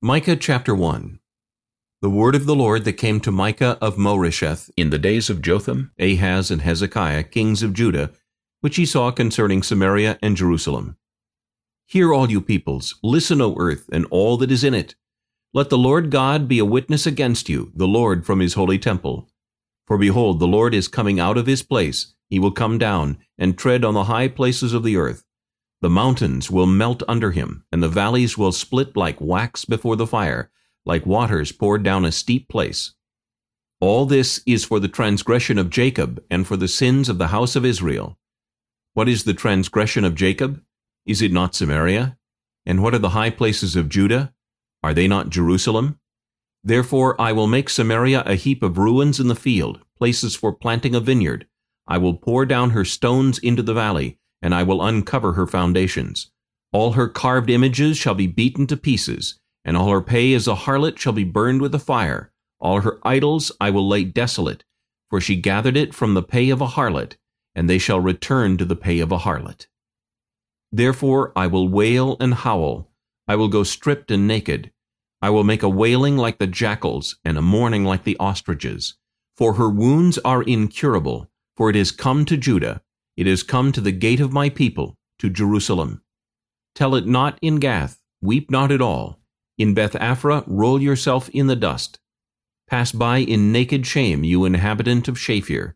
Micah chapter 1 The word of the Lord that came to Micah of Moresheth in the days of Jotham, Ahaz, and Hezekiah, kings of Judah, which he saw concerning Samaria and Jerusalem. Hear all you peoples, listen, O earth, and all that is in it. Let the Lord God be a witness against you, the Lord from his holy temple. For behold, the Lord is coming out of his place, he will come down, and tread on the high places of the earth. The mountains will melt under him, and the valleys will split like wax before the fire, like waters poured down a steep place. All this is for the transgression of Jacob, and for the sins of the house of Israel. What is the transgression of Jacob? Is it not Samaria? And what are the high places of Judah? Are they not Jerusalem? Therefore I will make Samaria a heap of ruins in the field, places for planting a vineyard. I will pour down her stones into the valley, and I will uncover her foundations. All her carved images shall be beaten to pieces, and all her pay as a harlot shall be burned with a fire. All her idols I will lay desolate, for she gathered it from the pay of a harlot, and they shall return to the pay of a harlot. Therefore I will wail and howl, I will go stripped and naked. I will make a wailing like the jackals, and a mourning like the ostriches. For her wounds are incurable, for it is come to Judah, it is come to the gate of my people, to Jerusalem. Tell it not in Gath, weep not at all. In Beth Aphrah roll yourself in the dust. Pass by in naked shame, you inhabitant of Shaphir.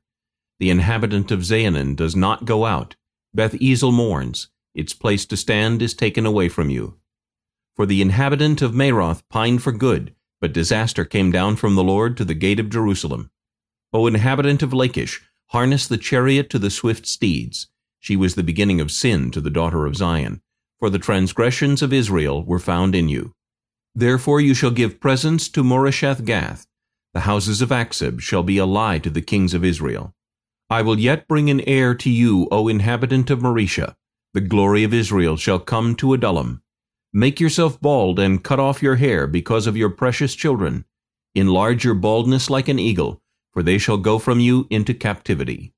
The inhabitant of Zaanan does not go out. Beth Ezel mourns. Its place to stand is taken away from you. For the inhabitant of Maroth pined for good, but disaster came down from the Lord to the gate of Jerusalem. O inhabitant of Lachish, Harness the chariot to the swift steeds. She was the beginning of sin to the daughter of Zion, for the transgressions of Israel were found in you. Therefore you shall give presents to Moresheth Gath. The houses of Achzib shall be a lie to the kings of Israel. I will yet bring an heir to you, O inhabitant of Mareshah. The glory of Israel shall come to Adullam. Make yourself bald and cut off your hair because of your precious children. Enlarge your baldness like an eagle, for they shall go from you into captivity.